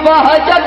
टिकवा जब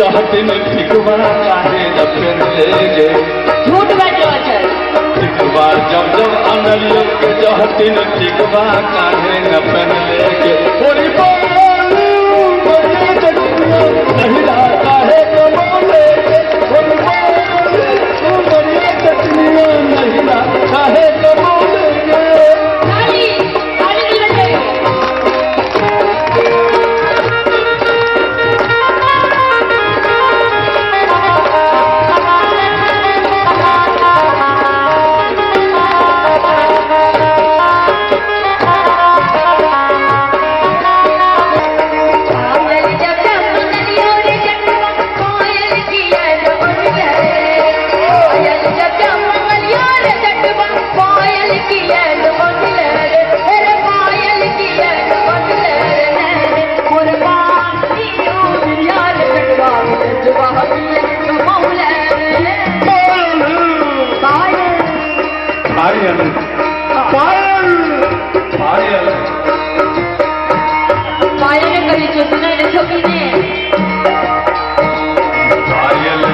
चाहते न टिकवा काहे न फिर ले गए झूठ बजो चल टिकवा जब जब आनल योग्य चाहते न टिकवा काहे न फिर ले गए बोलू नहीं रहता है कमाले ओरी बोलू नहीं रहता है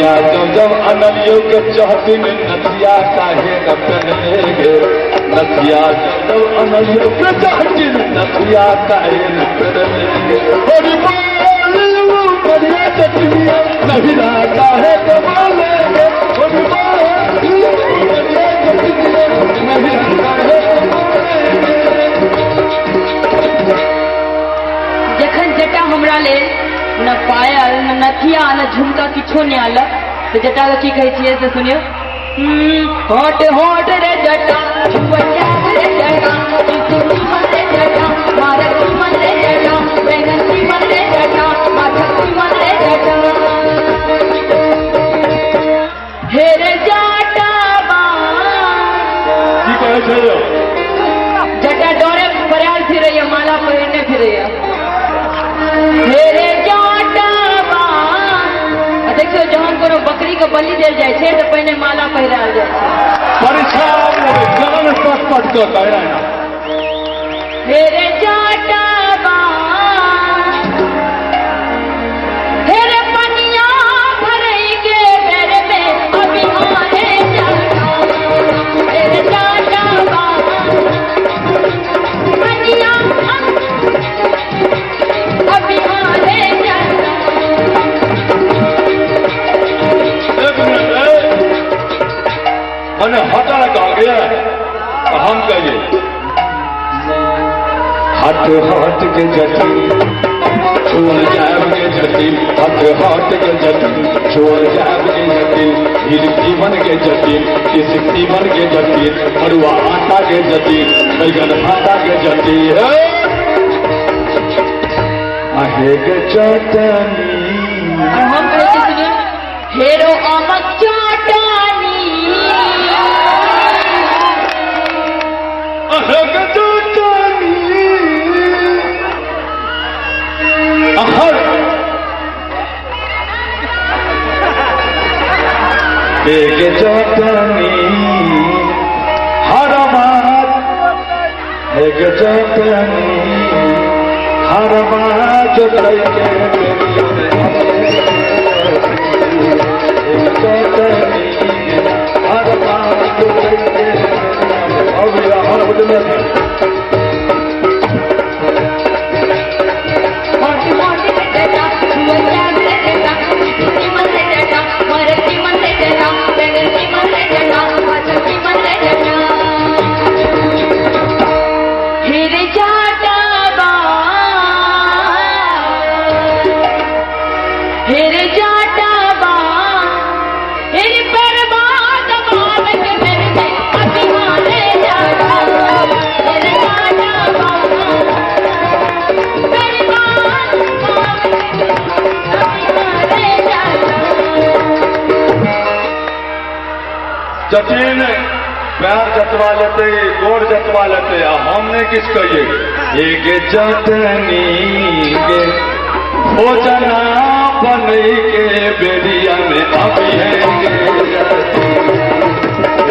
नथिया जब जब अनलियो के चाहती में नथिया काहे न पहनेगे नथिया जब जब अनलियो के चाहती में नथिया काहे न पहनेगे और बालू बढ़िया चटनिया नहीं रहता है न झुमका किछो नहि आल। तऽ जटा के की कहै छियै से सुनियौ? हम्म, होट होट रे जटा छुअटा रे जटा रे जटा मारक सुमन रे जटा बैंगन सुमन रे जटा माथक सुमन रे जटा। हे रे जटा बा। की कहै छै जटा डोरे पराल फिरैया माला फिरैया हेरे जाटवा आ देखियो को बकरी के बलि देल जाइ छै माला पहिरायल जाइ छै। हट हाथ के जटी छोड़ जाब के जटिल हथ हाथ के जटिल छोड़ जाब के जटिल हिल जीवन के जटिल किस जीवन के जटिल मरुआ आटा के जटिल बैगन भाटा के जटी। आहे के चटनी हर महाराजर हर महाराज जटिन प्यार जतवा लेते गोर जतवा लेते आ हमने किस कहिए एक जटनी के भोजना बनई के बेरिया में अभी है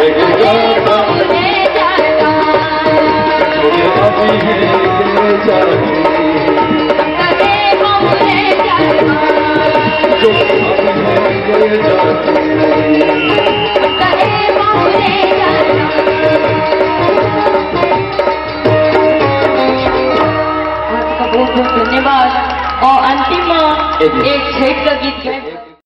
एक अभी है जो एक छेद का गीत